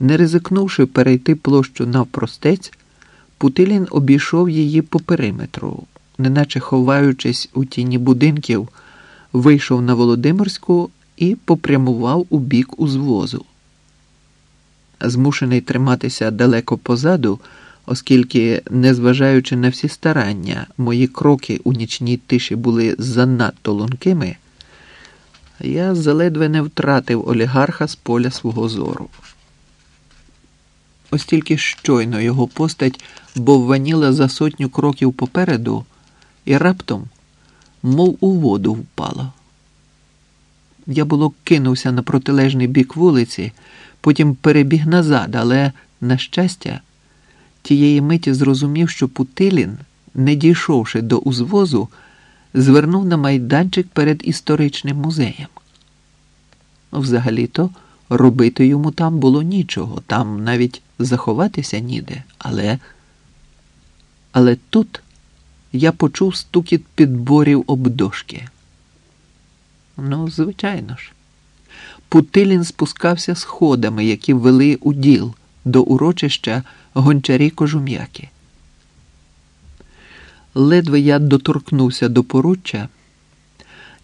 Не ризикнувши перейти площу навпростець, Путилін обійшов її по периметру, неначе ховаючись у тіні будинків, вийшов на Володимирську і попрямував у бік узвозу. Змушений триматися далеко позаду, оскільки, незважаючи на всі старання, мої кроки у нічній тиші були занадто лункими, я заледве не втратив олігарха з поля свого зору. Ось тільки щойно його постать бовваніла за сотню кроків попереду і раптом, мов у воду впала. Я було кинувся на протилежний бік вулиці, потім перебіг назад, але, на щастя, тієї миті зрозумів, що Путилін, не дійшовши до узвозу, звернув на майданчик перед історичним музеєм. Взагалі-то робити йому там було нічого, там навіть заховатися ніде, але. Але тут я почув стукіт підборів об дошки. Ну, звичайно ж. Путилін спускався сходами, які вели у діл до урочища гончарі кожум'яки. Ледве я доторкнувся до поруччя,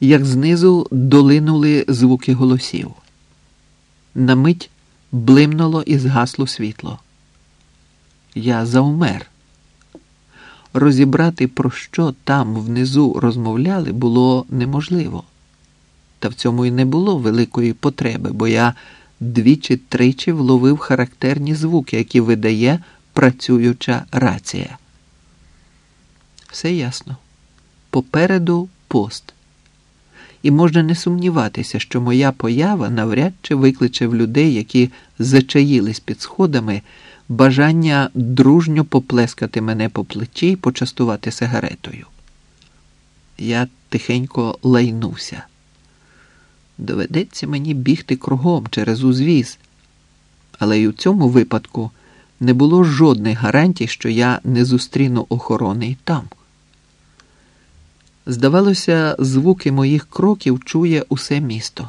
як знизу долинули звуки голосів. На мить блимнуло і згасло світло. Я заумер. Розібрати, про що там внизу розмовляли, було неможливо. Та в цьому й не було великої потреби, бо я двічі-тричі вловив характерні звуки, які видає працююча рація. Все ясно. Попереду пост. І можна не сумніватися, що моя поява навряд чи викличе в людей, які зачаїлись під сходами, бажання дружньо поплескати мене по плечі і почастувати сигаретою. Я тихенько лайнувся. Доведеться мені бігти кругом через узвіз, але й у цьому випадку не було жодних гарантій, що я не зустріну охорони й там. Здавалося, звуки моїх кроків чує усе місто.